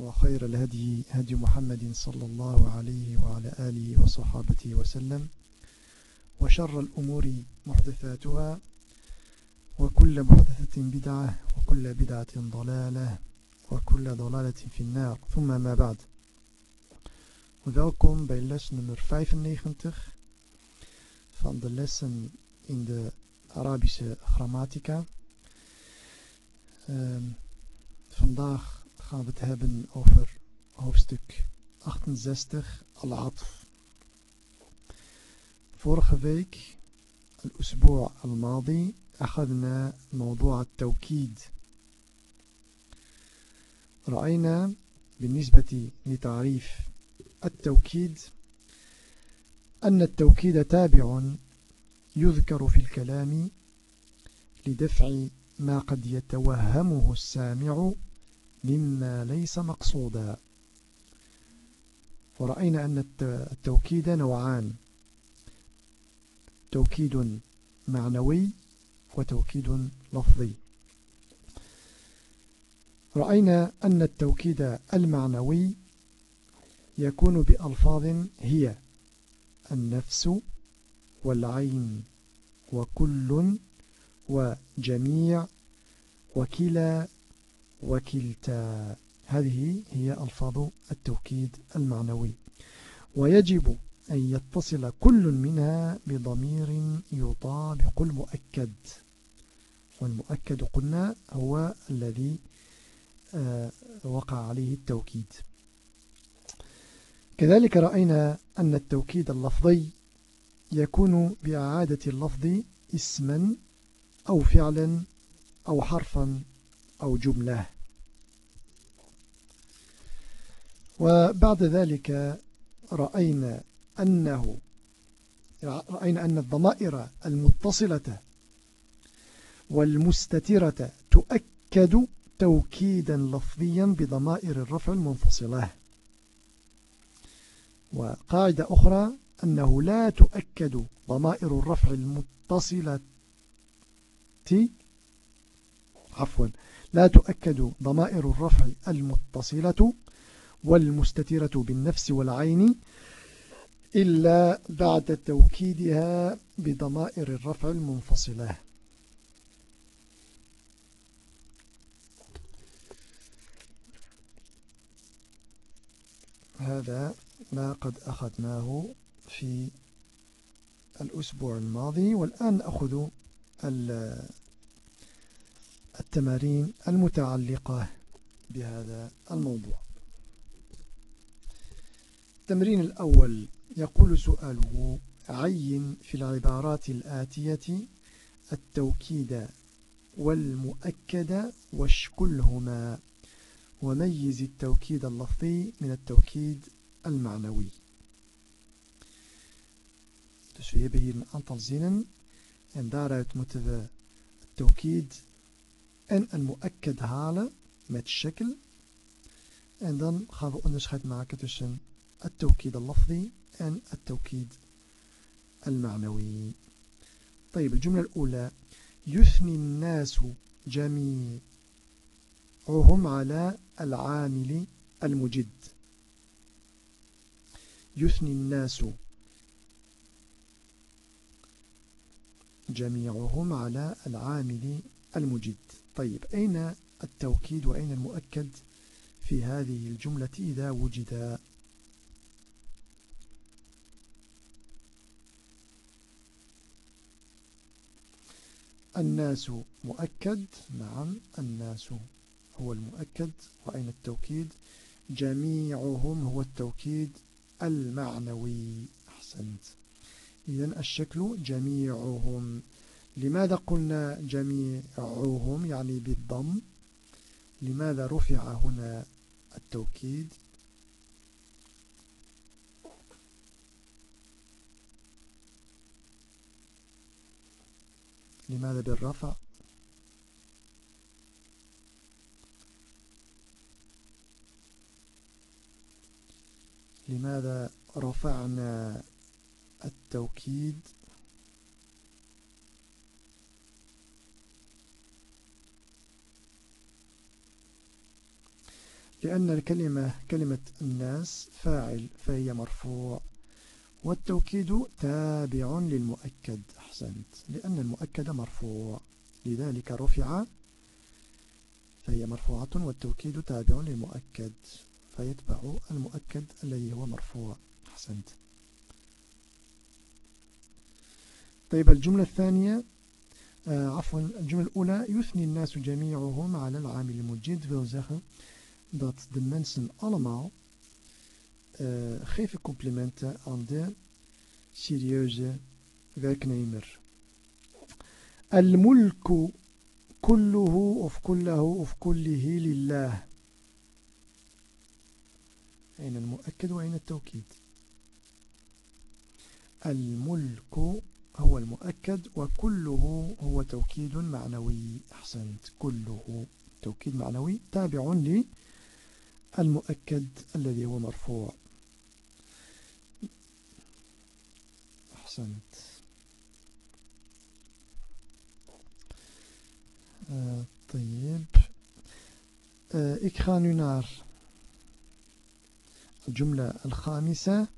وخير الهدي هدي محمد صلى الله عليه وعلى آله وصحابته وسلم وشر الأمور محدثاتها وكل محدثة بدعة وكل بدعة ضلالة وكل ضلالة في النار ثم ما بعد Welkom bij les nummer 95 van de lessen in de Arabische grammatica. Um, vandaag gaan we het hebben over hoofdstuk 68, Al-Atf. Vorige week, الأسبوع الماضي أخذنا موضوع التوكيد رأينا بالنسبة لتعريف التوكيد أن التوكيد تابع يذكر في الكلام لدفع ما قد يتوهمه السامع مما ليس مقصودا. ورأينا أن التوكيد نوعان. توكيد معنوي وتوكيد لفظي. رأينا أن التوكيد المعنوي يكون بألفاظ هي النفس والعين وكل وجميع وكلا وكلتا. هذه هي ألفاظ التوكيد المعنوي. ويجب أن يتصل كل منها بضمير يطابق المؤكد. والمؤكد قلنا هو الذي وقع عليه التوكيد. كذلك رأينا أن التوكيد اللفظي يكون بإعادة اللفظ اسما أو فعلا أو حرفا. أو جملة. وبعد ذلك رأينا أنه رأينا أن الضمائر المتصلة والمستترة تؤكد توكيدا لفظيا بضمائر الرفع المنفصلة. وقاعدة أخرى أنه لا تؤكد ضمائر الرفع المتصلة. عفوا. لا تؤكد ضمائر الرفع المتصلة والمستترة بالنفس والعين إلا بعد توكيدها بضمائر الرفع المنفصلة. هذا ما قد أخذناه في الأسبوع الماضي والآن نأخذ التمارين المتعلقة بهذا الموضوع. التمرين الأول يقول سؤاله عين في العبارات الآتية التوكيد والمؤكد واشكلهما. وميز التوكيد اللفظي من التوكيد المعنوي. Dus we hebben hier een aantal zinnen en daaruit moeten we het en een mu'akkad halen met shekel. En dan gaan we onderscheid maken tussen التوكيد اللفظي en التوكيد المعنوي. طيب الجملة الأولى يثني الناس جميعهم على العامل المجد. يثني الناس جميعهم على العامل المجد. طيب أين التوكيد وأين المؤكد في هذه الجملة إذا وجد؟ الناس مؤكد نعم الناس هو المؤكد. وأين التوكيد؟ جميعهم هو التوكيد المعنوي. أحسنت. إذن الشكل جميعهم لماذا قلنا جميعهم يعني بالضم؟ لماذا رفع هنا التوكيد؟ لماذا بالرفع؟ لماذا رفعنا التوكيد؟ لأن الكلمة كلمة الناس فاعل فهي مرفوع. والتوكيد تابع للمؤكد. أحسنت. لأن المؤكد مرفوع. لذلك رفع فهي مرفوعة والتوكيد تابع للمؤكد. فيتبع المؤكد الذي هو مرفوع. أحسنت. طيب الجملة الثانية آه عفوا الجملة الأولى يثني الناس جميعهم على العامل المجيد. wil dat de mensen allemaal uh, geven complimenten aan de serieuze werknemer. Al-mulku kulluhu of kullahu of kullihi lillah. أين المؤكد وأين التوكيد الملك هو المؤكد وكله هو توكيد معنوي أحسنت كله توكيد معنوي تابع للمؤكد الذي هو مرفوع. أحسنت. uh, طيب. uh, nu naar الجملة الخامسة.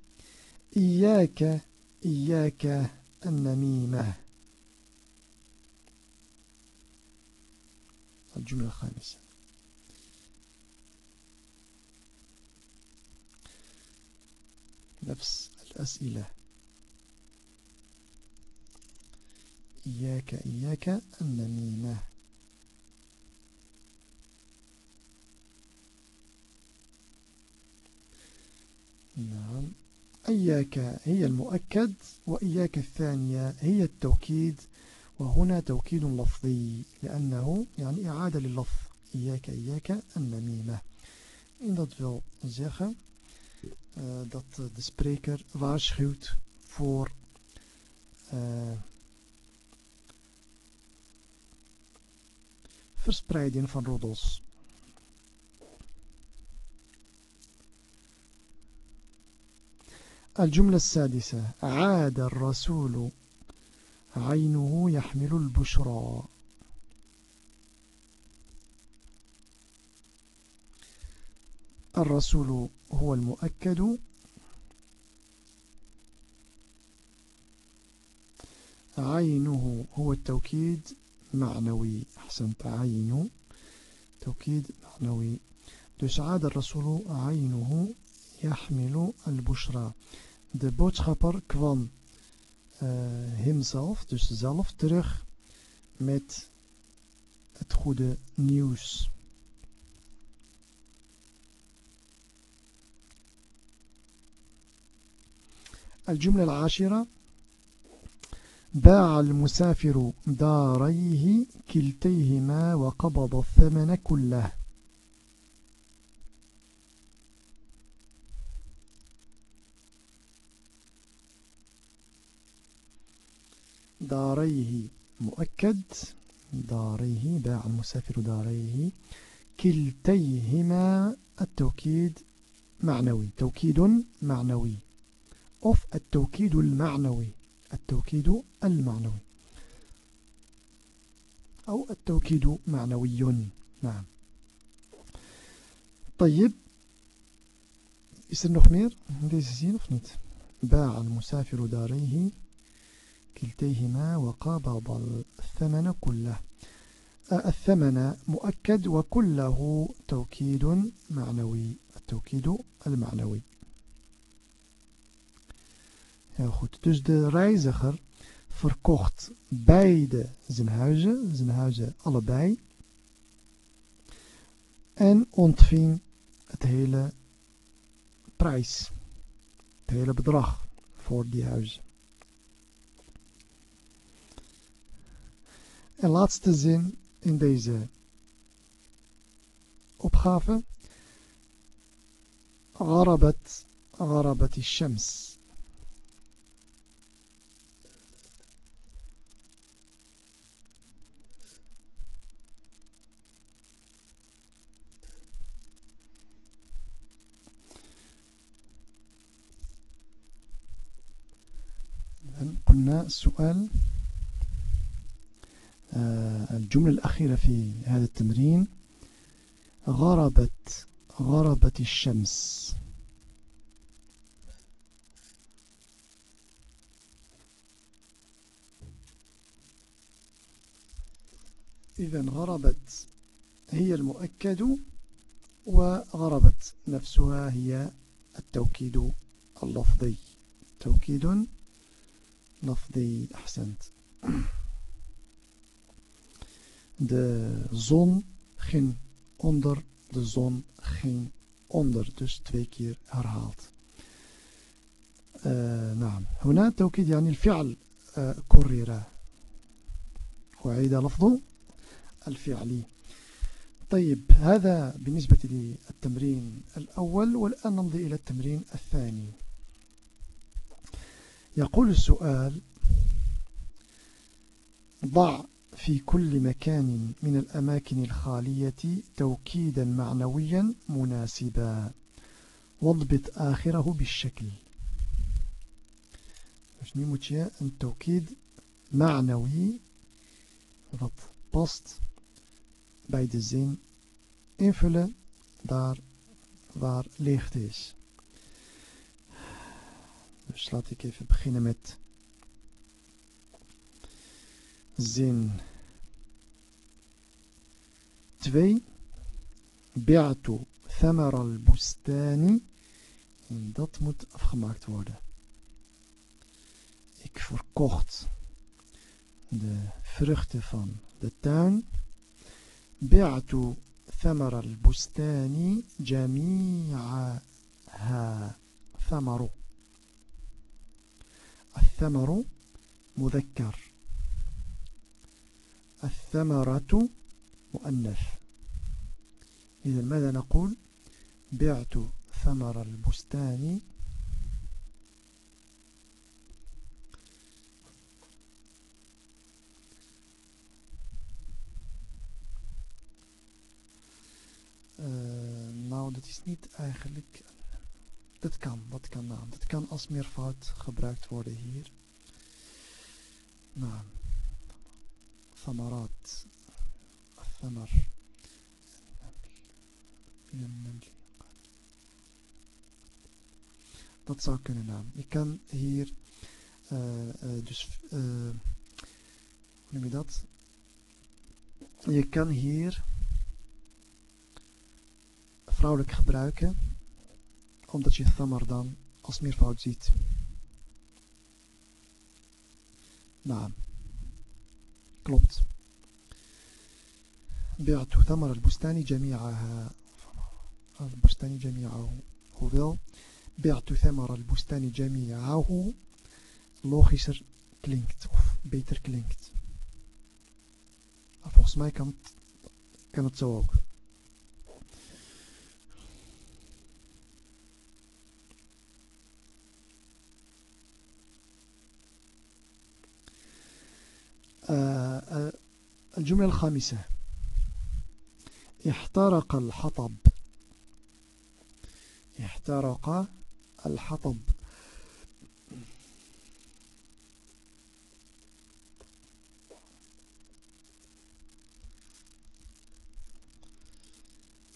إياك إياك النميمة الجملة الخامسة. نفس الأسئلة. إياك إياك النميمة نعم. إياك هي المؤكد وإياك الثانية هي التوكيد وهنا توكيد لفظي لأنه يعني إعادة لللفظ إياك إياك النميمة En dat wil zeggen dat de spreker waarschuwt voor uh, verspreiding van roddels. الجملة السادسة عاد الرسول عينه يحمل البشرى الرسول هو المؤكد. عينه هو التوكيد معنوي. أحسنت عين توكيد معنوي. dus عاد الرسول عينه يحمل البشرى. De boodschapper kwam uh, hemzelf, dus zelf, terug met het goede nieuws. الجملة العاشرة باع المسافر داريه كلتيهما وقبض الثمن كله. داريه مؤكد داريه باع المسافر داريه كلتيهما التوكيد معنوي توكيد معنوي. Of التوكيد المعنوي. التوكيد المعنوي. أو التوكيد معنوي. نعم. طيب. is er nog meer in باع المسافر داريه كلتيهما وقابض الثمن كله. الثمن مؤكد وكله توكيد معنوي. التوكيد المعنوي. Heel goed. Dus de reiziger verkocht beide zijn huizen, zijn huizen allebei. En ontving het hele prijs, het hele bedrag voor die huizen. En laatste zin in deze opgave. غربت غربت الشمس قلنا السؤال آه، الجملة الأخيرة في هذا التمرين غربت غربت الشمس. إذا غربت هي المؤكد وغربت نفسها هي التوكيد اللفظي. توكيد لفظي أحسنت. De zon ging onder, de zon ging onder. Dus twee keer herhaald. نعم هنا توكيد يعني الفعل كرر وعيد لفظ الفعل طيب هذا بالنسبة للتمرين الأول والآن نمضي إلى التمرين الثاني يقول السؤال ضع في كل مكان من الأماكن الخالية توكيدا معنويا مناسبا. واضبط آخره بالشكل. Dus nu moet je een tawkid ma'nawi, wat past bij de zin, invullen daar waar is. Dus laat ik even beginnen met zin 2. Bi'atu thamar al-bustani. En dat moet afgemaakt worden. Ik verkocht de vruchten van de tuin. Bi'atu thamar al-bustani jami'aha. Thamaru. الثمر مذكر. الثمرة مؤنث. إذا ماذا نقول؟ بعت ثمر البستان. Uh, nou, dat is niet eigenlijk... Dat kan, dat kan naam. Dat kan als meervoud gebruikt worden hier. Nou, naam. Thamarat. Thamar. Dat zou kunnen naam. Je kan hier eh, eh, dus uh, hoe noem je dat? Je kan hier vrouwelijk gebruiken omdat je thamar dan als meervoud ziet. Nou. klopt ثمر البستان جميعها البستان جميعه hoewel بعت ثمر البستان جميعه logischer klinkt of beter klinkt volgens mij kan het, kan het zo ook الجملة الخامسة. احترق الحطب. احترق الحطب.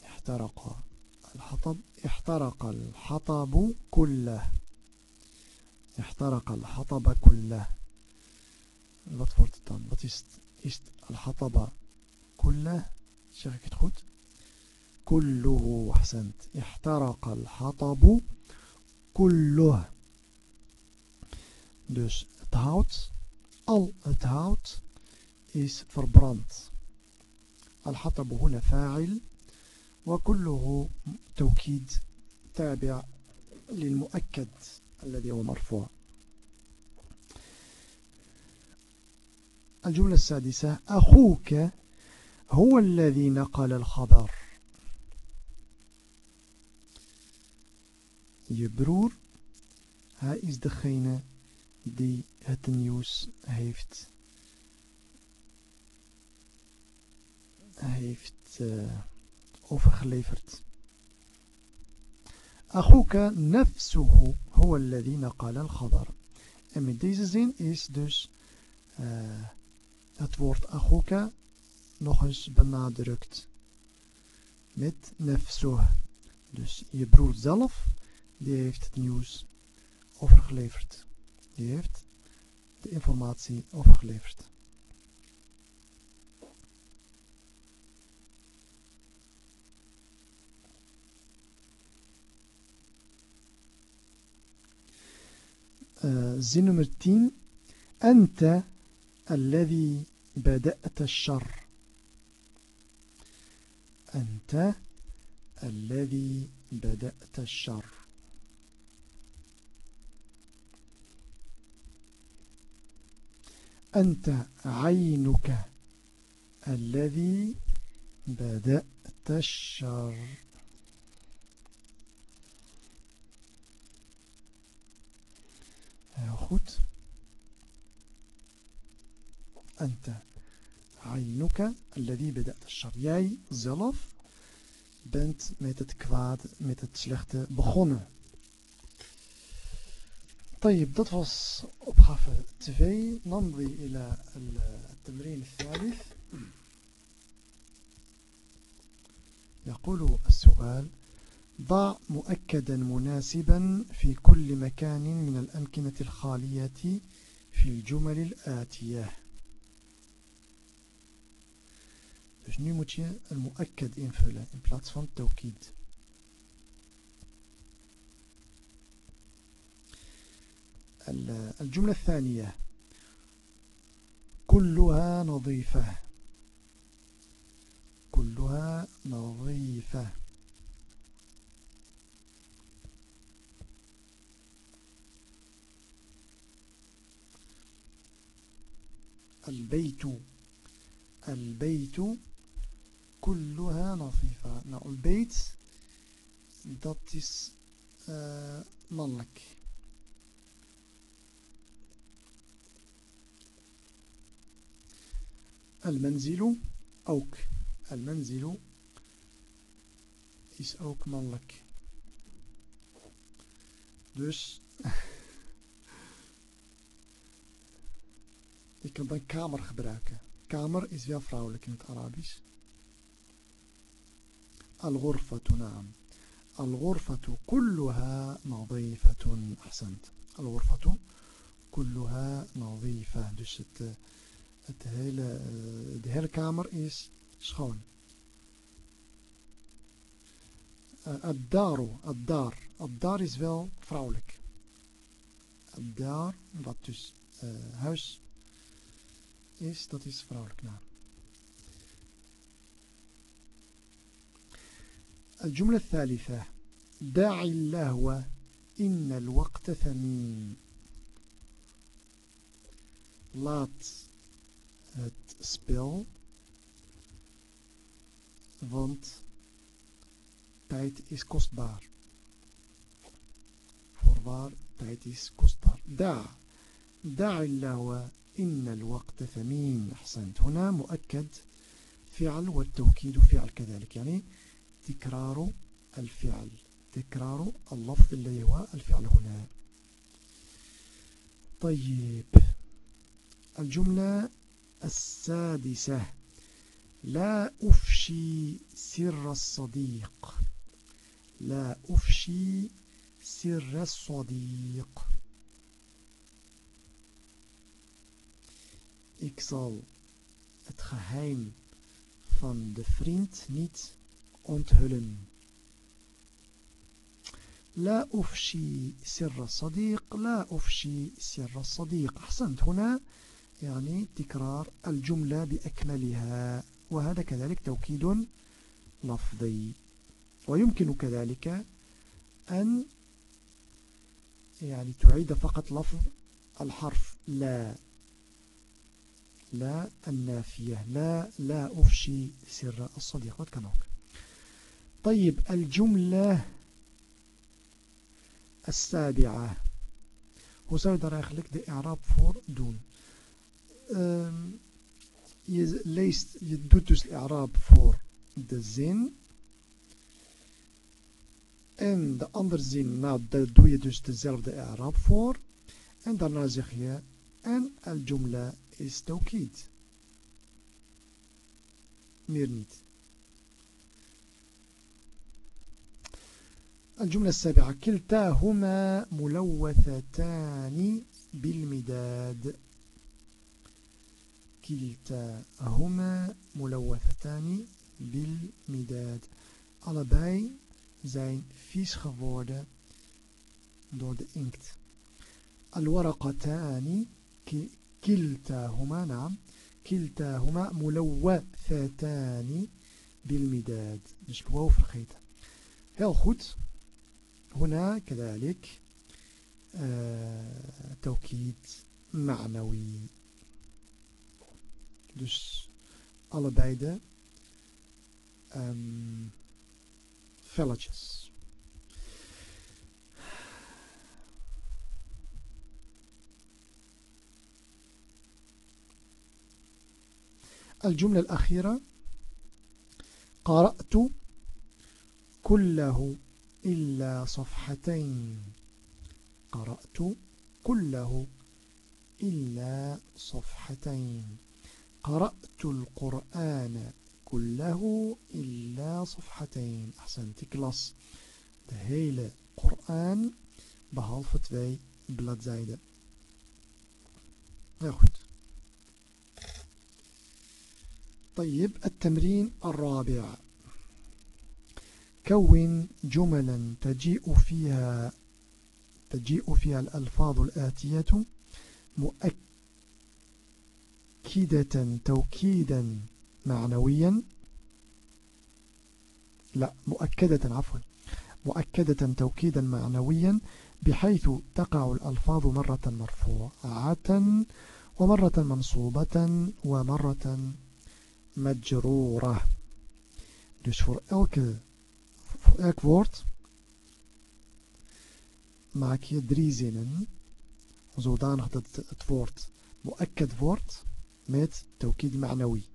احترق الحطب. احترق الحطب كله. احترق الحطب كله. Wat wordt? Is al-hataba kullah? Zeg ik het goed? كله أحسنت احترق الحطب كله dus het hout al het hout is verbrand الحطب هنا فاعل وكله توكيد تابع للمؤكد الذي هو مرفوع الجملة السادسة أخوك هو الذي نقل الخبر. je broer hij is degene die het nieuws heeft. heeft آه، overgeleverd أخوك نفسه هو الذي نقل الخبر. en deze zin is dus آه het woord Agoka nog eens benadrukt. Met nefsoh. Dus je broer zelf, die heeft het nieuws overgeleverd. Die heeft de informatie overgeleverd. Eh, zin nummer 10. Ente الذي بدأت الشر. أنت الذي بدأت الشر. أنت عينك الذي بدأت الشر. Heel goed. أنت. عينك الذي بدأت الشر jij zelf bent met het kwaad, met het slechte begonnen. طيب dat was opgave 2 نمضي إلى التمرين الثالث. يقول السؤال ضع مؤكدا مناسبا في كل مكان من الأمكنة الخالية في الجمل الآتية. Dus nu moet je een mu'akkad invullen in plaats van tawkid. الجملة الثانية كلها نظيفة كلها نظيفة البيت البيت kulluha nafifa. Nou, beet dat is uh, mannelijk. Al-Menzilu ook. Al-Menzilu is ook mannelijk. Dus... je kan dan kamer gebruiken. Kamer is wel vrouwelijk in het Arabisch. الغرفة نعم الغرفة كلها نظيفة أحسنت الغرفة كلها نظيفة dus het, het hele, de hele kamer is schoon الدار الدار الدار is wel vrouwelijk الدار wat dus uh, huis is dat is vrouwelijk naam الجملة الثالثة. دع اللهو إن الوقت ثمين. Laat het spel want. Tijd is kostbaar. Voorwaar tijd is kostbaar. دع دع اللهو إن الوقت ثمين. أحسنت. هنا مؤكد فعل والتوكيد فعل كذلك. يعني تكرار الفعل. تكرار اللفظ الذي هو الفعل هنا. طيب. الجملة السادسة. لا أفشي سر الصديق. لا أفشي سر الصديق. Ik zal het geheim van de vriend niet onthullen. لا أفشي سر الصديق لا أفشي سر الصديق أحسنت هنا يعني تكرار الجملة بأكملها وهذا كذلك توكيد لفظي. ويمكن كذلك أن يعني تعيد فقط لفظ الحرف لا. لا النافية لا لا أفشي سر الصديق. ook طيب الجملة السابعة Hoe zou je daar eigenlijk de Arab voor doen? Um, je leest, je doet dus Arab voor de zin. En de andere zin, nou, daar doe je dus dezelfde Arab voor. En daarna zeg je, en al-jumla is tawkid. Meer niet. الجملة السابعة. كلتاهما ملوثتان بالمداد. كلتاهما ملوثتان بالمداد. Allebei zijn vies geworden door de inkt. الورقتان كلتاهما نعم. كلتاهما ملوثتان بالمداد. Dus الواو vergeten. Heel goed. هنا كذلك آه توكيد معنوي. Dus allebei de um, الجملة الأخيرة قرأت كله إلا صفحتين. قرأت كله إلا صفحتين. قرأت القرآن كله إلا صفحتين. أحسنت كلاس. De hele Koran behalve twee bladzijden. Heel. طيب التمرين الرابع. كون جملا تجيء فيها تجيء فيها الألفاظ الآتية مؤكدة توكيدا معنويا. لا مؤكدة عفوا. مؤكدة توكيدا معنويا بحيث تقع الألفاظ مرة مرفوعة ومرة منصوبة ومرة مجرورة. Dus voor elke Voor elk woord maak je drie zinnen, zodanig dat het woord mu'akkad wordt met tawkid ma'nawi.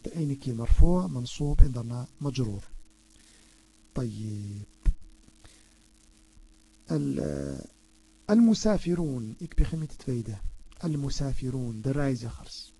De ene keer marfu', mansoob en daarna majroor. طيب المسافرون ik begin met de tweede المسافرون de reizigers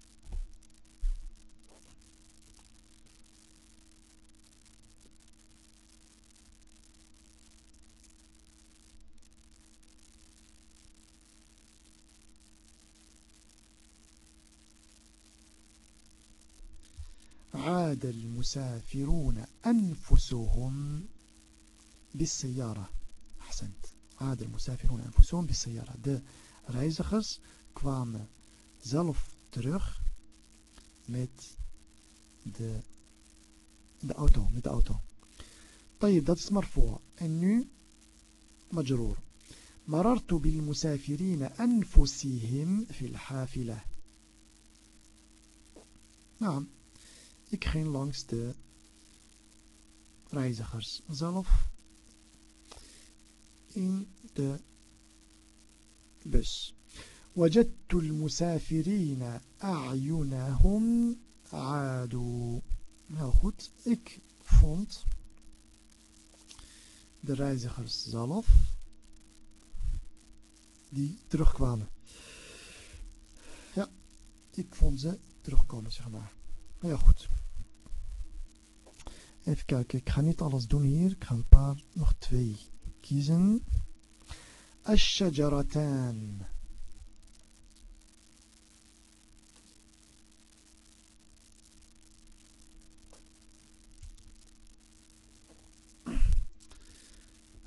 عاد المسافرون أنفسهم بالسيارة. أحسنت. عاد المسافرون أنفسهم بالسيارة. De reizigers kwamen zelf terug met de, de auto met de auto. طيب dat is مرفوع en nu مجرور مررت بالمسافرين أنفسهم في الحافلة. نعم. Ik ging langs de reizigers zelf in de bus. وجدت المسافرين أعينهم عادوا Heel goed. Ik vond de reizigers zelf die terugkwamen. Ja, ik vond ze terugkomen, zeg maar. Heel goed. Even kijken, ik ga niet alles doen hier. Ik ga een paar, nog twee kiezen. الشجرتان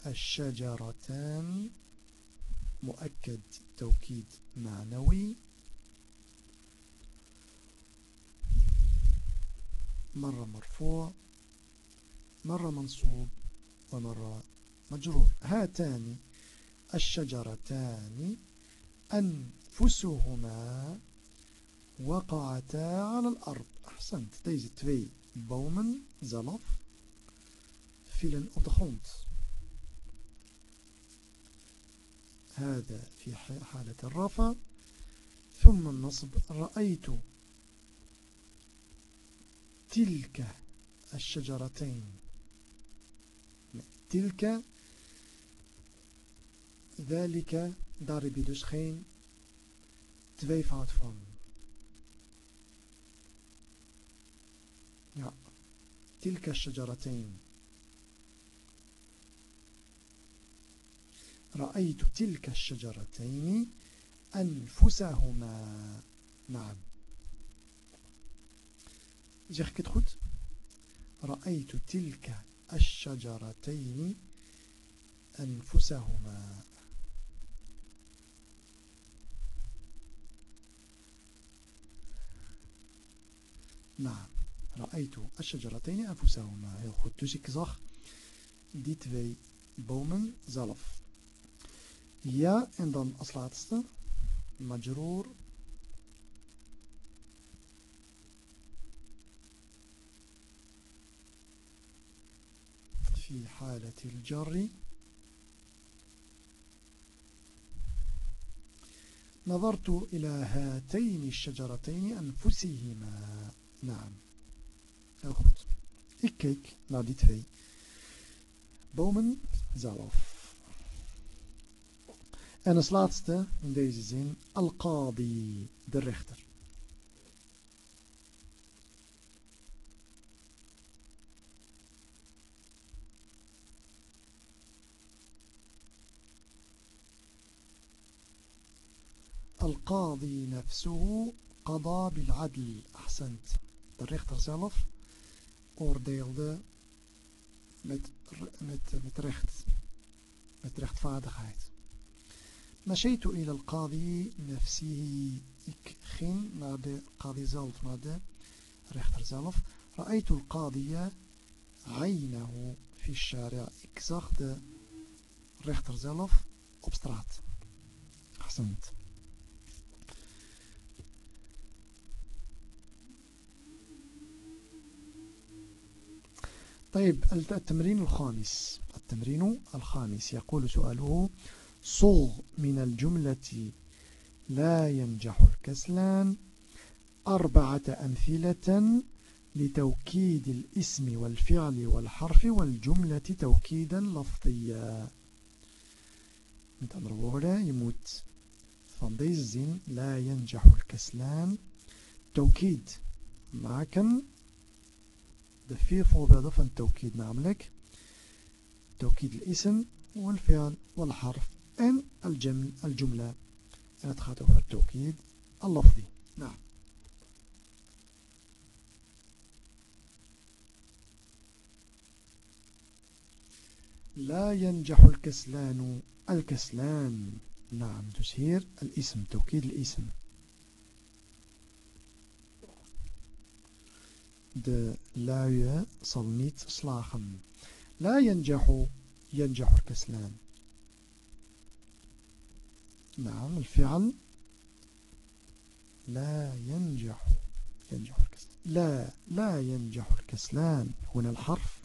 الشجرتان مؤكد توكيد معنوي مرة مرفوع مرة منصوب ومرة مجرور. هاتان الشجرتان أنفسهما وقعتا على الأرض. أحسنت. Deze twee bomen zelf vielen op هذا في حالة الرفع. ثم النصب. رأيت تلك الشجرتين. تلك ذلك daar heb je dus geen tweevoud van. Ja, تلك الشجرتين. رأيت تلك الشجرتين أنفسهما. نعم. zeg ik het goed رأيت تلك الشجرتين أنفسهما. نعم رأيت الشجرتين أنفسهما. يأخذ تشك صح دي توي بومن زلف. يا إن دان أصلاتست مجرور في حالة الجر. نظرت إلى هاتين الشجرتين أنفسهما. نعم. أخذ إكيك. لديت هاي بومن. زالوف أنا als من in deze zin, Al-Qadi. القاضي نفسه قضى بالعدل أحسنت de rechter zelf oordeelde met, met, met recht met rechtvaardigheid مشيت إلى القاضي نفسه ik ging naar de قاضي zelf naar de rechter zelf رأيت القاضي عينه في الشارع ik zag de rechter zelf op straat أحسنت طيب التمرين الخامس. التمرين الخامس. يقول سؤاله صغ من الجملة لا ينجح الكسلان. أربعة أمثلة لتوكيد الاسم والفعل والحرف والجملة توكيدا لفظيا. Met andere woorden, je لا ينجح الكسلان. توكيد maken de vier voorbeelden van توكيد namelijk توكيد الاسم والفعل والحرف en الجملة. en het gaat over توكيد اللفظي. نعم. لا ينجح الكسلان الكسلان. نعم تسهير الاسم توكيد الاسم. De luie zal niet slagen. La yanjahu yanjahu al-kaslan. نعم الفعل لا ينجح ينجح الكسلان لا لا ينجح الكسلان هنا الحرف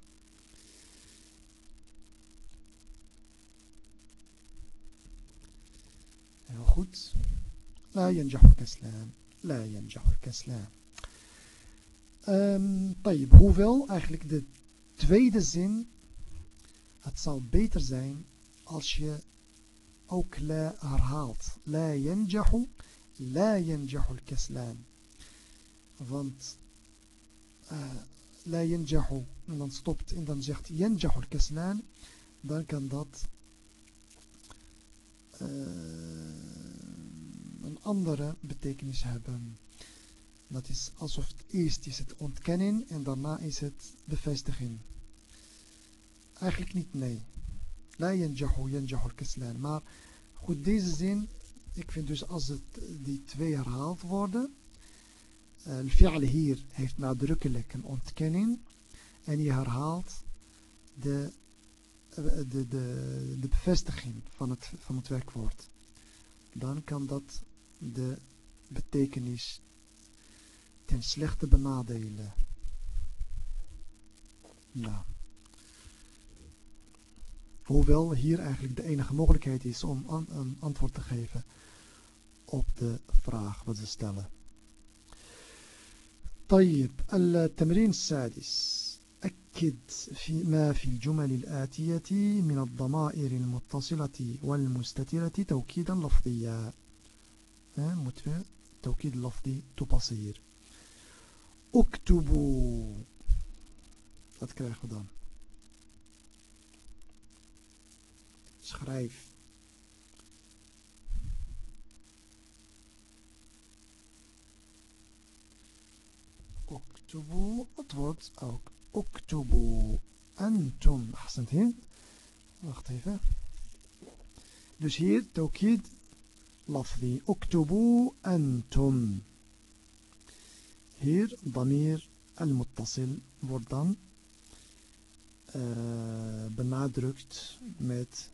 heel goed. لا ينجح الكسلان لا ينجح الكسلان Um, طيب, hoewel eigenlijk de tweede zin, het zal beter zijn als je ook la herhaalt. La yanjahu, la yanjahu al-kaslan. Want uh, la yanjahu, en dan stopt en dan zegt yanjahu al-kaslan, dan kan dat uh, een andere betekenis hebben. Dat is alsof het eerst is het ontkennen en daarna is het bevestiging. Eigenlijk niet, nee. La yanjahu yanjahu. Maar goed, deze zin, ik vind dus als het, die twee herhaald worden, al-fi'al hier heeft nadrukkelijk een ontkenning en je herhaalt de, de, de, de bevestiging van het, van het werkwoord. Dan kan dat de betekenis ten slechte benadelen. Nou. Hoewel hier eigenlijk de enige mogelijkheid is om een antwoord te geven op de vraag wat ze stellen. طيب التمرين السادس أكد في ما في الجمل الآتية من الضمائر المتصلة والمستترة توكيدا لفظيا متفق توكيد لفظي تبصير اكتبوا wat krijgen we dan? Schrijf. اكتبوا het wordt ook اكتبوا أنتم أحسنت هين wacht even. Dus hier توكيد لفظي اكتبوا أنتم hier ضمير المتصل wordt dan uh, benadrukt met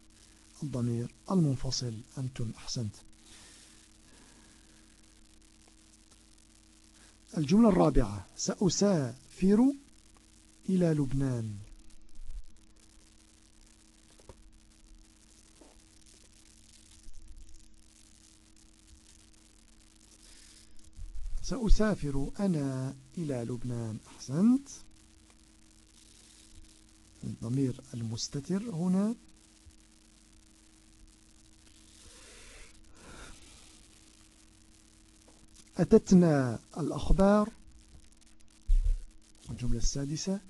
الضمير المنفصل. أنتم أحسنت. الجملة الرابعة سأسافر إلى لبنان. سأسافر أنا إلى لبنان. أحسنت. الضمير المستتر هنا. أتتنا الأخبار. الجملة السادسة.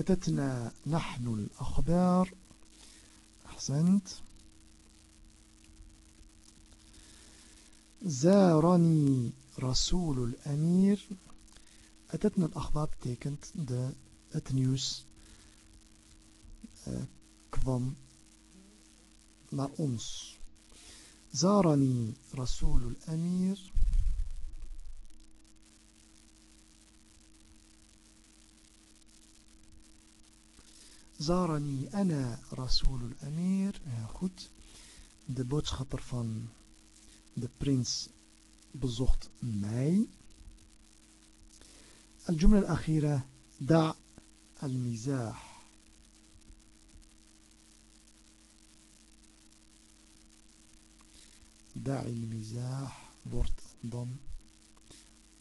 أتتنا نحن الأخبار. أحسنت. زارني رسول الأمير. أتتنا الأخبار betekent de, het nieuws uh, kwam. زارني رسول الأمير. Zarani ana Rasulul Amir. Ja, goed. De boodschapper van de prins bezocht mij. الجملة الأخيرة دع المزاح دع المزاح wordt dan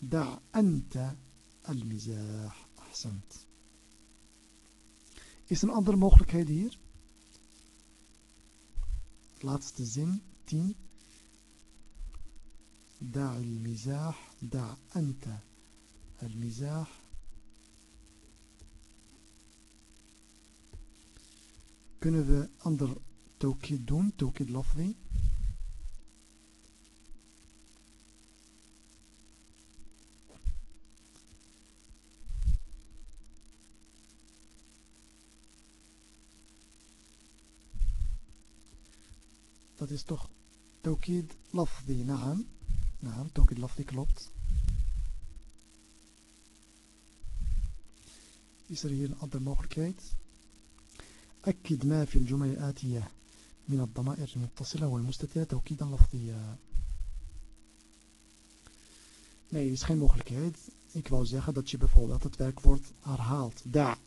دع أنت المزاح أحسنت Is er een andere mogelijkheid hier? Laatste zin, 10. دع المزاح دع أنت المزاح kunnen we ander توكيد doen, توكيد لفظي dat is toch توكيد لفظي نعم نعم توكيد لفظي klopt is er hier een andere mogelijkheid أكد ما في الجمل الآتية من الضمائر المتصلة والمستترة توكيدا لفظيا Nee, er is geen mogelijkheid. Ik wou zeggen dat je bijvoorbeeld het werkwoord herhaalt. Da,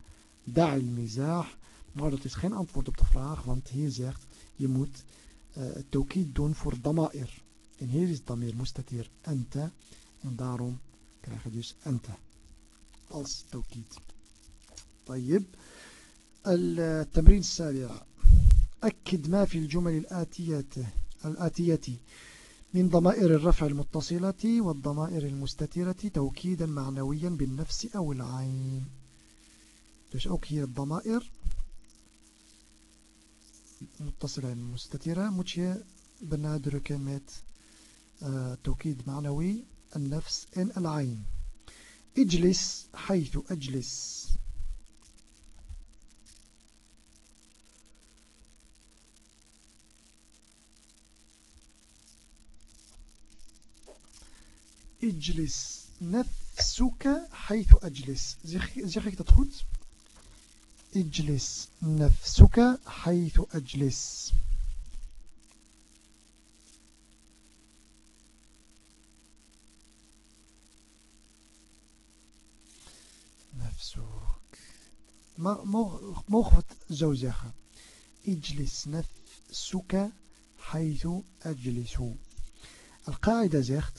da il-mizah. Maar dat is geen antwoord op de vraag, want hier zegt je moet توكيد doen voor dama'ir. En hier is damir mustatir anta. En daarom krijg je dus. طيب التمرين السابع أكد ما في الجمل الآتية الآتية من ضمائر الرفع المتصلة والضمائر المستترة توكيدا معنويا بالنفس أو العين. Dus ook hier الضمائر متصلة مستترة moet je benadrukken uh, توكيد معنوي النفس en العين. اجلس حيث أجلس. اجلس نفسك حيث أجلس. zeg ik? اجلس نفسك حيث أجلس. نفسك. ما we het اجلس نفسك حيث أجلس. القاعدة زخت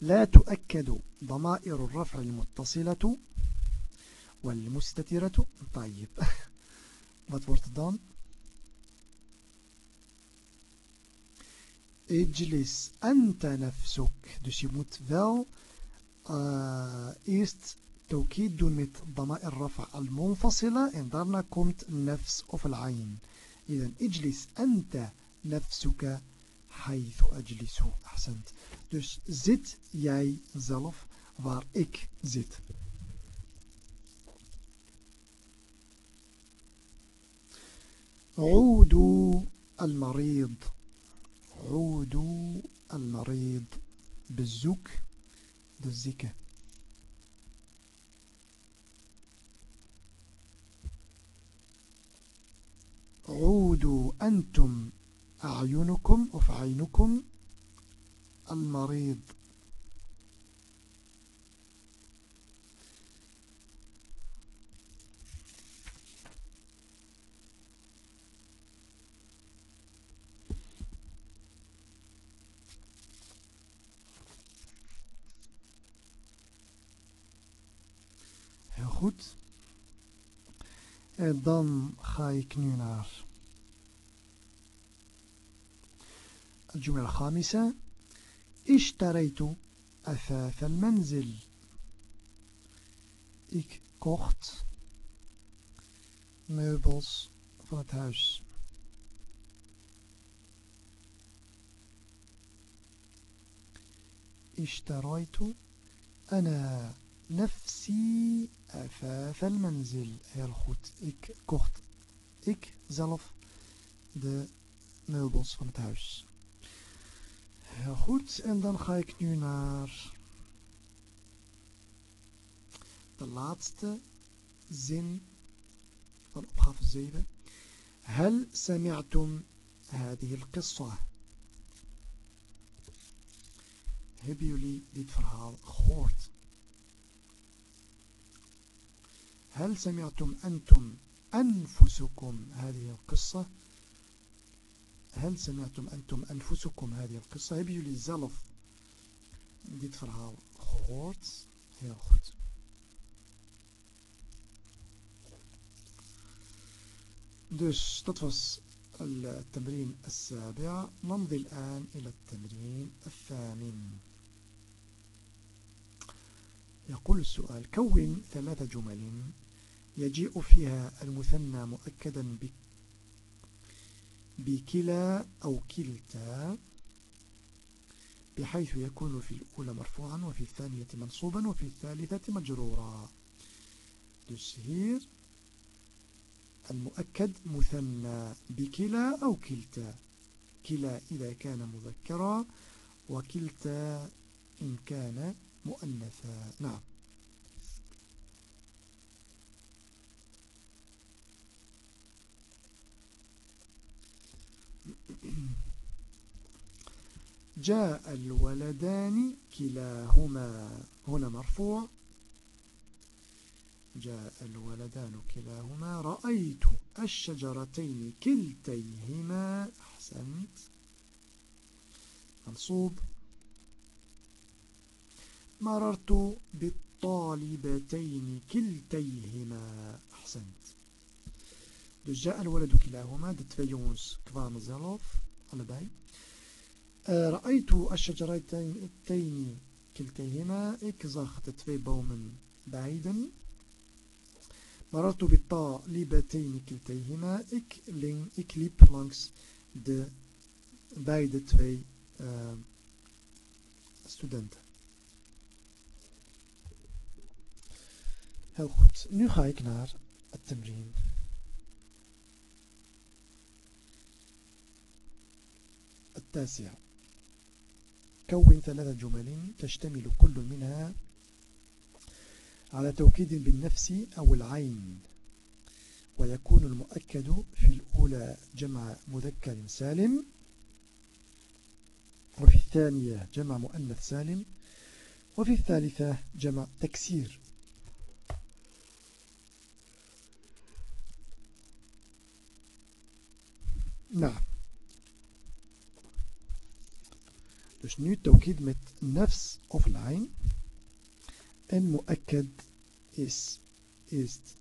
لا تؤكد ضمائر الرفع المتصلة والمستترة طيب wat wordt het dan اجلس أنت نفسك dus je moet wel uh, eerst توكيد doen met ضمائر الرفع المنفصلة en daarna komt nafs of العين إذا اجلس أنت نفسك حيث أجلس أحسنت dus zit jij zelf waar ik zit عودوا المريض. عودوا المريض de zieke عودوا أنتم أعينكم أو عينكم المريض Heel goed. En dan ga ik nu naar الجملة الخامسة اشتريت أثاث المنزل Ik kocht meubels van het huis. اشتريت أنا نفسي أثاث المنزل heel goed ik kocht ik zelf de meubels van het huis heel goed en dan ga ik nu naar de laatste zin van opgave 7 هل سمعتم هذه القصة hebben jullie dit verhaal gehoord هل سمعتم أنتم أنفسكم هذه القصة؟ هل سمعتم أنتم أنفسكم هذه القصة؟ Hebben jullie zelf dit verhaal gehoord heel goed dus dat was التمرين السابع نمضي الآن إلى التمرين الثامن يقول السؤال كون ثلاث جمل يجيء فيها المثنى مؤكدا بكلا أو كلتا بحيث يكون في الأولى مرفوعا وفي الثانية منصوبا وفي الثالثة مجرورا. dus المؤكد مثنى بكلا أو كلتا. كلا إذا كان مذكرا وكلتا إن كان مؤنثا. نعم. جاء الولدان كلاهما. هنا مرفوع. جاء الولدان كلاهما. رأيت الشجرتين كلتيهما. أحسنت. منصوب. مررت بالطالبتين كلتيهما. أحسنت. Dus الولد كلاهما. twee jongens kwamen zelf allebei أه، رأيت الشجرتين كلتيهما إك زخت في بوما بعيدا مررت بالطالبتين كلتيهما إك لين إك ليب لانكس د بايد في أه، ستودنت Heel goed, nu ga ik naar het temrien. Het test, ja. كون ثلاثة جمل تشتمل كل منها على توكيد بالنفس أو العين ويكون المؤكد في الأولى جمع مذكر سالم وفي الثانية جمع مؤنث سالم وفي الثالثة جمع تكسير. نعم. Dus nu tawkid met nafs of lijn. En mu'akkad is eerst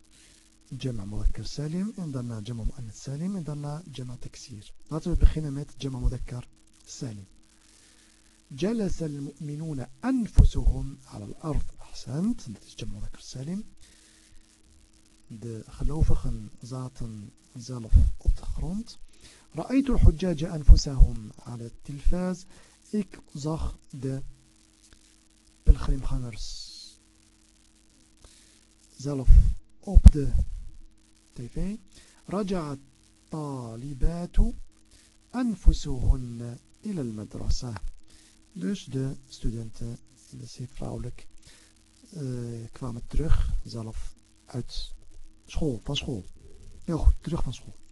jama mudakkar salim en daarna jama mu'annath salim en daarna jama taksir. Laten we beginnen met jama mudakkar salim. جلس المؤمنون أنفسهم على الأرض أحسنت is jama mudakkar salim de gelovigen zaten zelf op رأيت الحجاج أنفسهم على التلفاز Ik zag de pelgrimgangers zelf op de tv. Raja'at talibatu anfusuhunna ila al-madrasa. Dus de studenten, de is vrouwelijk, eh, kwamen terug zelf uit school, van school. Heel goed, terug van school.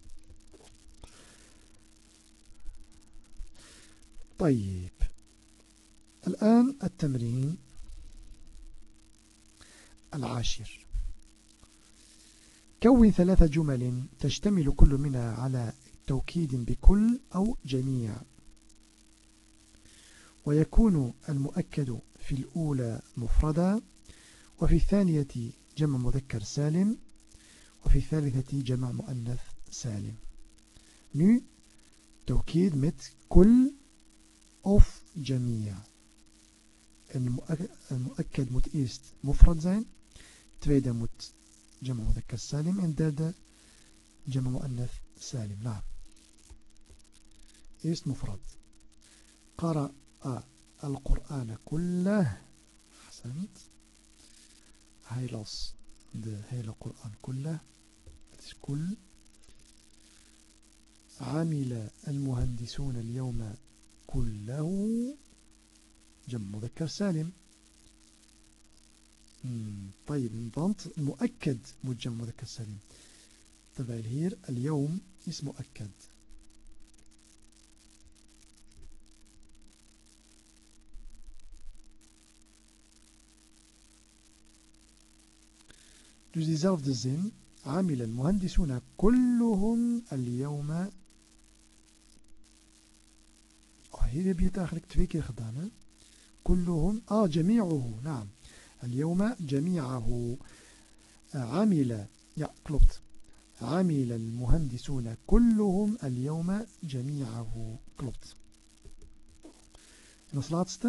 طيب. الآن التمرين العاشر. كون ثلاث جمل تشتمل كل منها على توكيد بكل أو جميع. ويكون المؤكد في الأولى مفردا وفي الثانية جمع مذكر سالم وفي الثالثة جمع مؤنث سالم. نو. توكيد مت كل of جميع. المؤكد moet eerst mufrad zijn tweede moet جمع مذكر سالم en derde جمع مؤنث سالم. نعم. eerst مفرد. قرأ القرآن كله. أحسنت hij las de hele Koran كله. Het is كل. عمل المهندسون اليوم كله جمع مذكر سالم طيب want مؤكد مجمع مذكر سالم terwijl hier اليوم is مؤكد Dus diezelfde zin. عمل المهندسون كلهم اليوم هي heb je het eigenlijk twee كلهم آه جميعه. نعم. اليوم جميعه. عمل عامل يقلط عمل المهندسون كلهم اليوم جميعه. قلط نصلاتست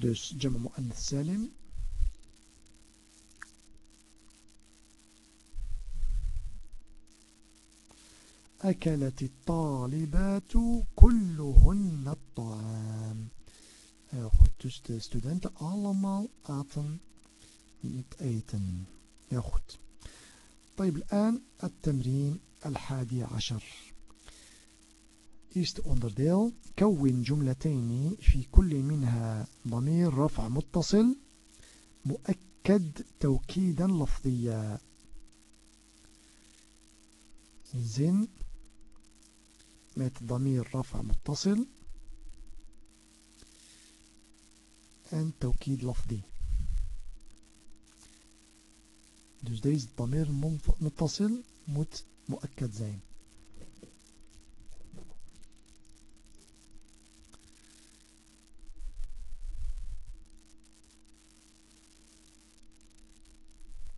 Dus جمع مؤنث سالم أكلت الطالبات كلهن الطعام Heel goed, dus de studenten allemaal aten het eten. Heel goed. طيب الآن التمرين الحادي عشر Eerste onderdeel. كون جملتين في كل منها ضمير رفع متصل مؤكد توكيدا لفظيا. زن met ضمير رفع متصل. en توكيد لفظي. dus deze ضمير متصل moet مؤكد zijn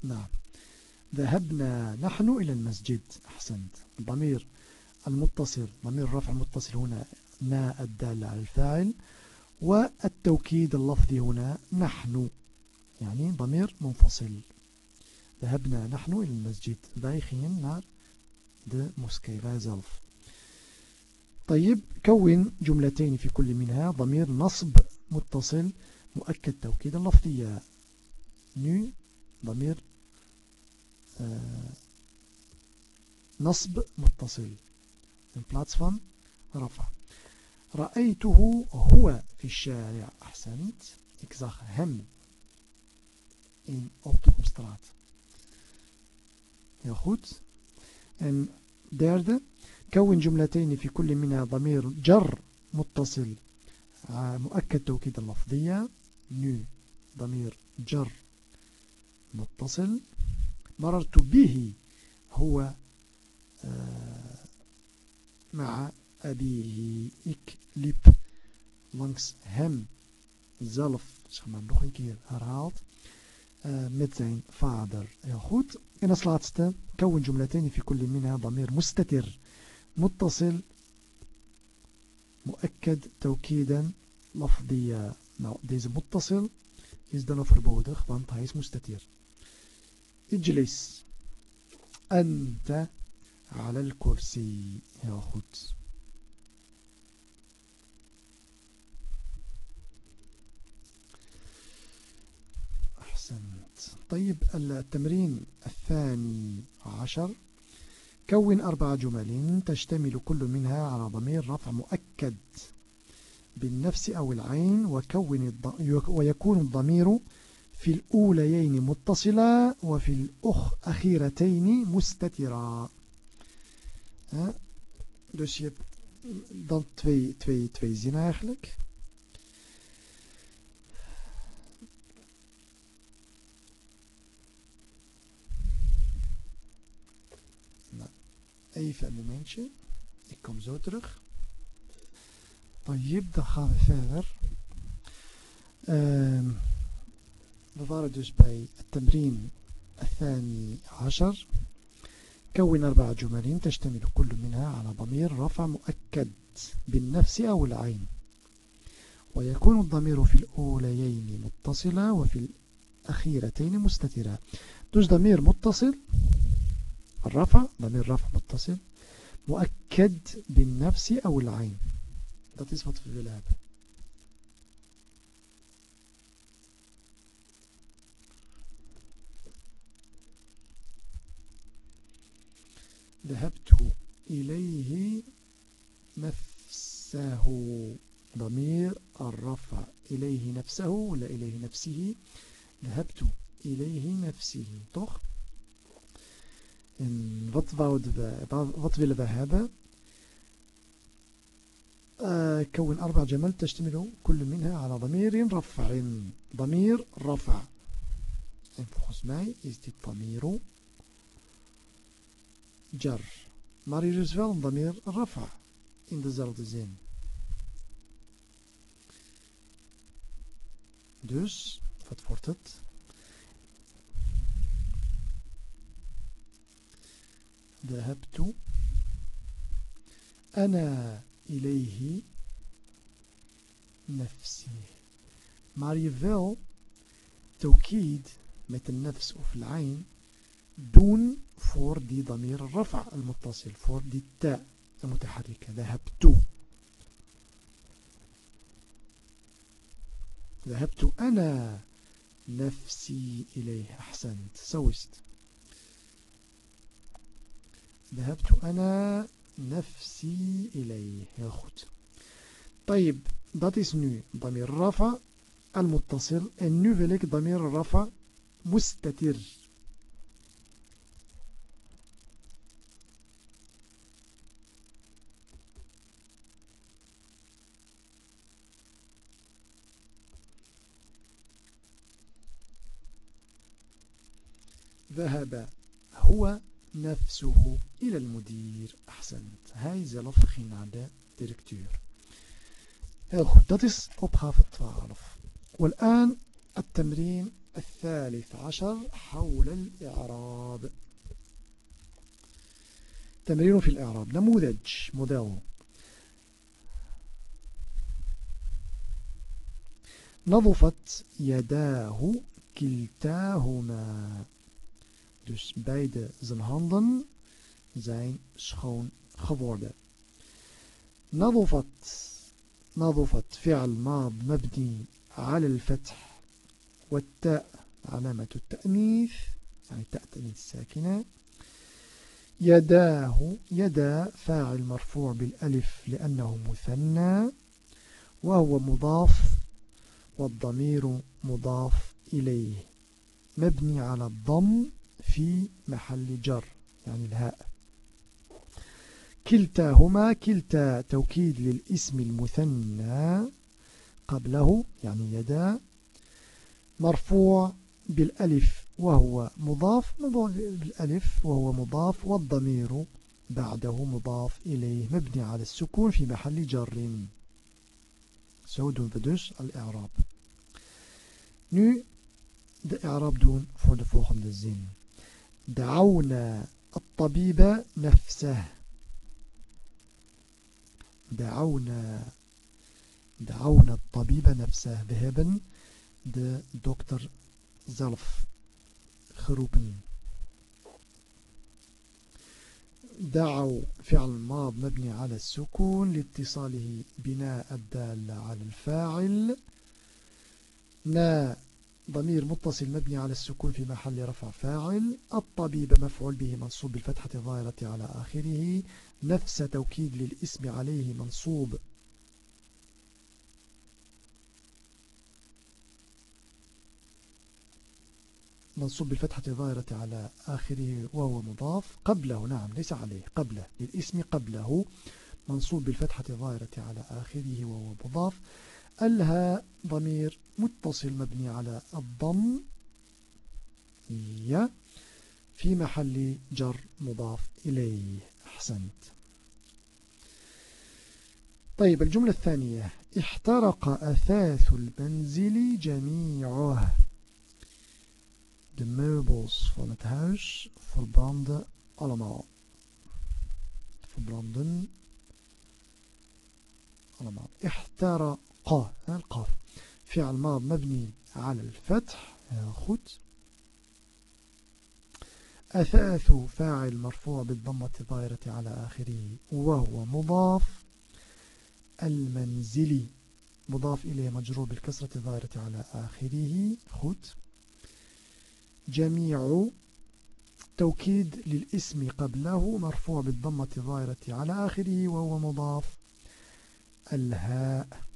نعم ذهبنا نحن إلى المسجد. أحسنت. ضمير المتصل ضمير الرفع المتصل هنا نا الدالة على الفاعل والتوكيد اللفظي هنا نحن يعني ضمير منفصل. ذهبنا نحن إلى المسجد. wij gingen naar de moskee طيب كون جملتين في كل منها ضمير نصب متصل مؤكد توكيد اللفظية. Nu ضمير نصب متصل in plaats van rafa. رأيته هو في الشارع. أحسنت. Ik zag hem in, op, op straat heel goed. En derde كون جملتين في كل منها ضمير جر متصل. مؤكد توكيد اللفظية. نو ضمير جر متصل. مررت به هو آه، مع أبيه إك لب لانكس هم زلف. سمع نوخي كير هرهالت مت زين فادر يخوت إن أصلاتست كون جملتين في كل منها ضمير مستتر متصل مؤكد توكيدا لفظيا نو ديز متصل is dan overbodig, want hij is. اجلس. أنت على الكرسي heel goed أحسنت. طيب التمرين الثاني عشر. كون أربع جمل تشتمل كل منها على ضمير رفع مؤكد بالنفس أو العين وكون ويكون الضمير في الأوليين متصلا وفي الأخيرتين مستترا Dus je hebt dan twee, twee, twee zinnen eigenlijk. Even een momentje. Ik kom zo terug. طيب dan gaan we verder. Um, we waren dus bij tamrin الثاني عشر. كون أربع جمل تشتمل كل منها على ضمير رفع مؤكد بالنفس أو العين. ويكون الضمير في الأوليين متصلا وفي الأخيرتين مستترا. dus ضمير متصل الرفع ضمير رفع متصل مؤكد بالنفس أو العين. Dat is wat we ذهبت إليه نفسه ضمير الرفع إليه نفسه ولا إليه نفسه؟ ذهبت إليه نفسه. toch En wat, willen we? كون أربع جمل تشتمل كل منها على ضمير رفع. ضمير رفع. En volgens mij is dit jar maar hier is wel een ضمير رفع in dezelfde zin dus wat wordt het ذهبت أنا إليه نفسي maar je wil توكيد met de nefs of العين doen voor die ضمير الرفع المتصل. voor die تاء المتحركة. ذهبت. ذهبت. أنا. نفسي إليه. أحسنت. سوست ذهبت. أنا. نفسي إليه. heel goed طيب dat is ضمير رفع المتصل. En ضمير رفع مستتر ذهب هو نفسه إلى المدير. أحسنت. هاي zelf ging naar de directeur heel goed dat is opgave 12 والآن التمرين الثالث عشر حول الإعراب. تمرين في الإعراب. نموذج. موديل. نظفت يداه كلتاهما. Dus beide zijn handen zijn schoon geworden. نظفت نظفت فعل ماض مبني على الفتح والتاء علامة التأنيث يعني تاء تأنيث ساكنة يداه يدا فاعل مرفوع بالألف لأنه مثنى وهو مضاف والضمير مضاف إليه مبني على الضم في محل جر يعني الهاء كلتاهما كلتا توكيد للاسم المثنى قبله يعني يدا مرفوع بالألف وهو مضاف مضاف بالألف وهو مضاف والضمير بعده مضاف إليه مبني على السكون في محل جر Zo doen we dus al-i'raab. Nu de i'raab doen voor. دعونا الطبيب نفسه. دعونا دعونا الطبيب نفسه. Hebben de dokter zelf geroepen دعوا فعل ماض مبني على السكون لاتصاله بناء الدال على الفاعل. نا ضمير متصل مبني على السكون في محل رفع فاعل الطبيب مفعول به منصوب بالفتحة الظاهرة على آخره نفس توكيد للاسم عليه منصوب. منصوب بالفتحة الظاهرة على آخره وهو مضاف قبله نعم ليس عليه قبله للاسم قبله منصوب بالفتحة الظاهرة على آخره وهو مضاف. ألها ضمير متصل مبني على الضم. يا. في محل جر مضاف إليه. أحسنت. طيب الجملة الثانية. احترق أثاث المنزل جميعه. De meubels van het huis verbranden allemaal. Verbranden allemaal. احترق القاف فعل ماض مبني على الفتح goed أثاث فاعل مرفوع بالضمة الظاهرة على آخره وهو مضاف المنزلي. مضاف إليه مجرور بالكسرة الظاهرة على آخره. goed جميع توكيد للاسم قبله مرفوع بالضمة الظاهرة على آخره وهو مضاف الهاء.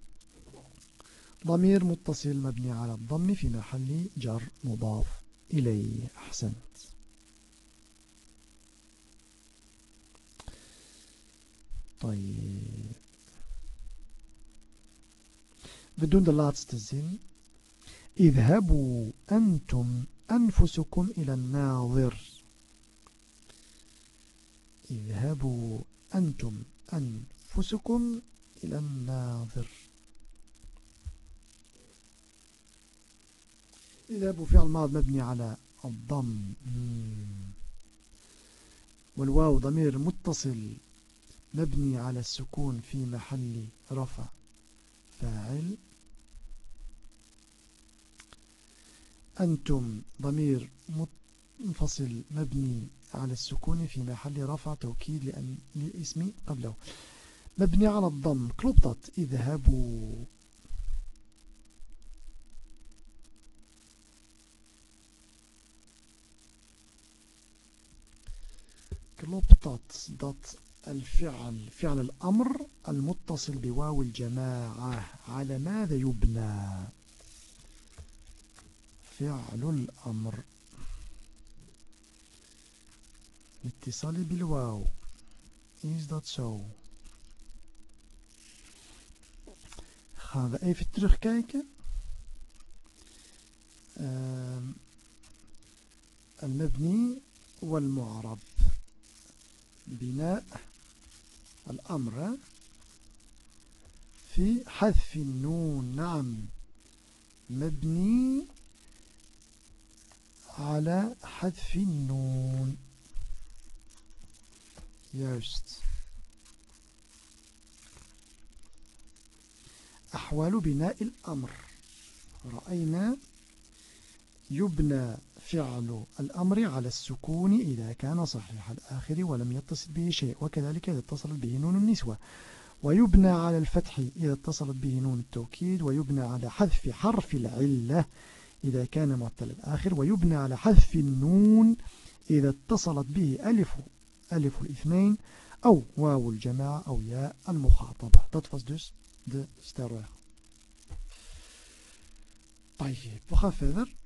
ضمير متصل مبني على الضم في محل جر مضاف إليه. أحسنت. طيب. We doen de. اذهبوا أنتم أنفسكم إلى الناظر. اذهبوا أنتم أنفسكم إلى الناظر. اذهبوا فعل ماض مبني على الضم. والواو ضمير متصل مبني على السكون في محل رفع فاعل. أنتم ضمير منفصل مبني على السكون في محل رفع توكيد لأن للاسم قبله. مبني على الضم. كلوبتات اذهبوا. كلوبتات دات الفعل فعل الأمر المتصل بواو الجماعة. على ماذا يبنى؟ فعل الأمر اتصال بالواو. is dat zo gaan we even terugkijken المبني والمعرب. بناء الأمر في حذف النون. نعم. مبني على حذف النون. juist أحوال بناء الأمر. رأينا يبنى فعل الأمر على السكون إذا كان صحيح الآخر ولم يتصل به شيء وكذلك إذا اتصلت به نون النسوة. ويبنى على الفتح إذا اتصلت به نون التوكيد ويبنى على حذف حرف العلة إذا كان معتل الآخر ويبنى على حذف النون إذا اتصلت به ألف ألف الاثنين أو واو الجماعة أو ياء المخاطبة. Dat was dus طيب gaan verder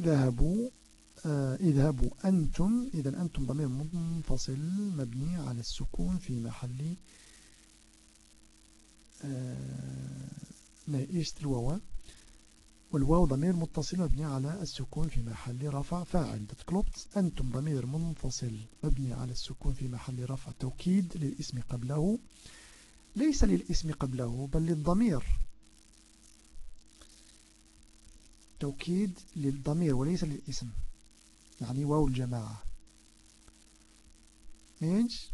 ذهبوا آه اذهبوا أنتم إذا أنتم ضمير منفصل مبني على السكون في محل آه eerst الواو والواو ضمير متصل مبني على السكون في محل رفع فاعل. Dat أنتم ضمير منفصل مبني على السكون في محل رفع توكيد للاسم قبله. ليس للاسم قبله بل للضمير. توكيد للضمير وليس للاسم. يعني واو الجماعة. ماشي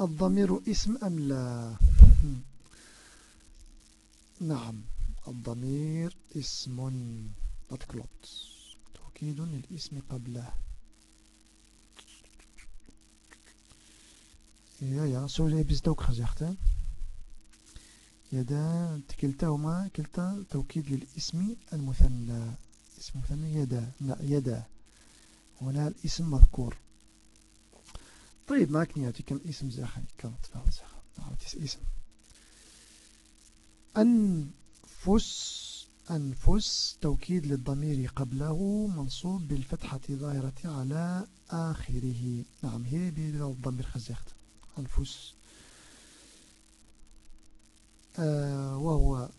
الضمير اسم أم لا؟ نعم. الضمير اسم dat توكيد للاسم قبله. Ja, ja, zo hebben ze? يدا كلتاهما كلتا توكيد للاسم المثنى. اسم مثنى يدا لا يدا. هنا الاسم مذكور. طيب maakt niet uit je kan ism zeggen ik kan het أنفس أنفس توكيد للضمير قبله منصوب بالفتحة ظاهرة على آخره. نعم هي بالضمير gezegd أنفس. وهو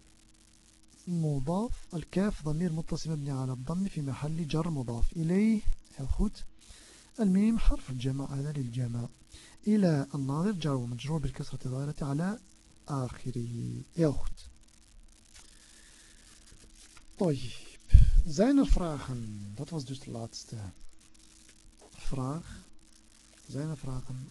مضاف. الكاف ضمير متصل مبني على الضم في محل جر مضاف إليه. heel الميم حرف الجمع هذا للجمع إلى الناظر جر ومجرور بالكسرة الظاهرة على آخره. heel طيب. zijn er vragen dat was dus de laatste vraag zijn er vragen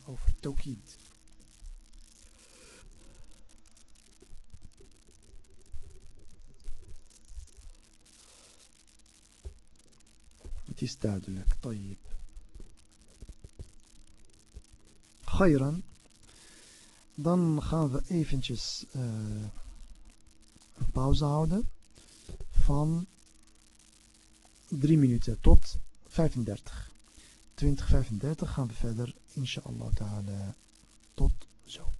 Het is duidelijk. Tayyip. Khairan. Dan gaan we eventjes uh, pauze houden van 3 minuten tot 35. 2035 gaan we verder, inshallah ta'ala. Tot zo.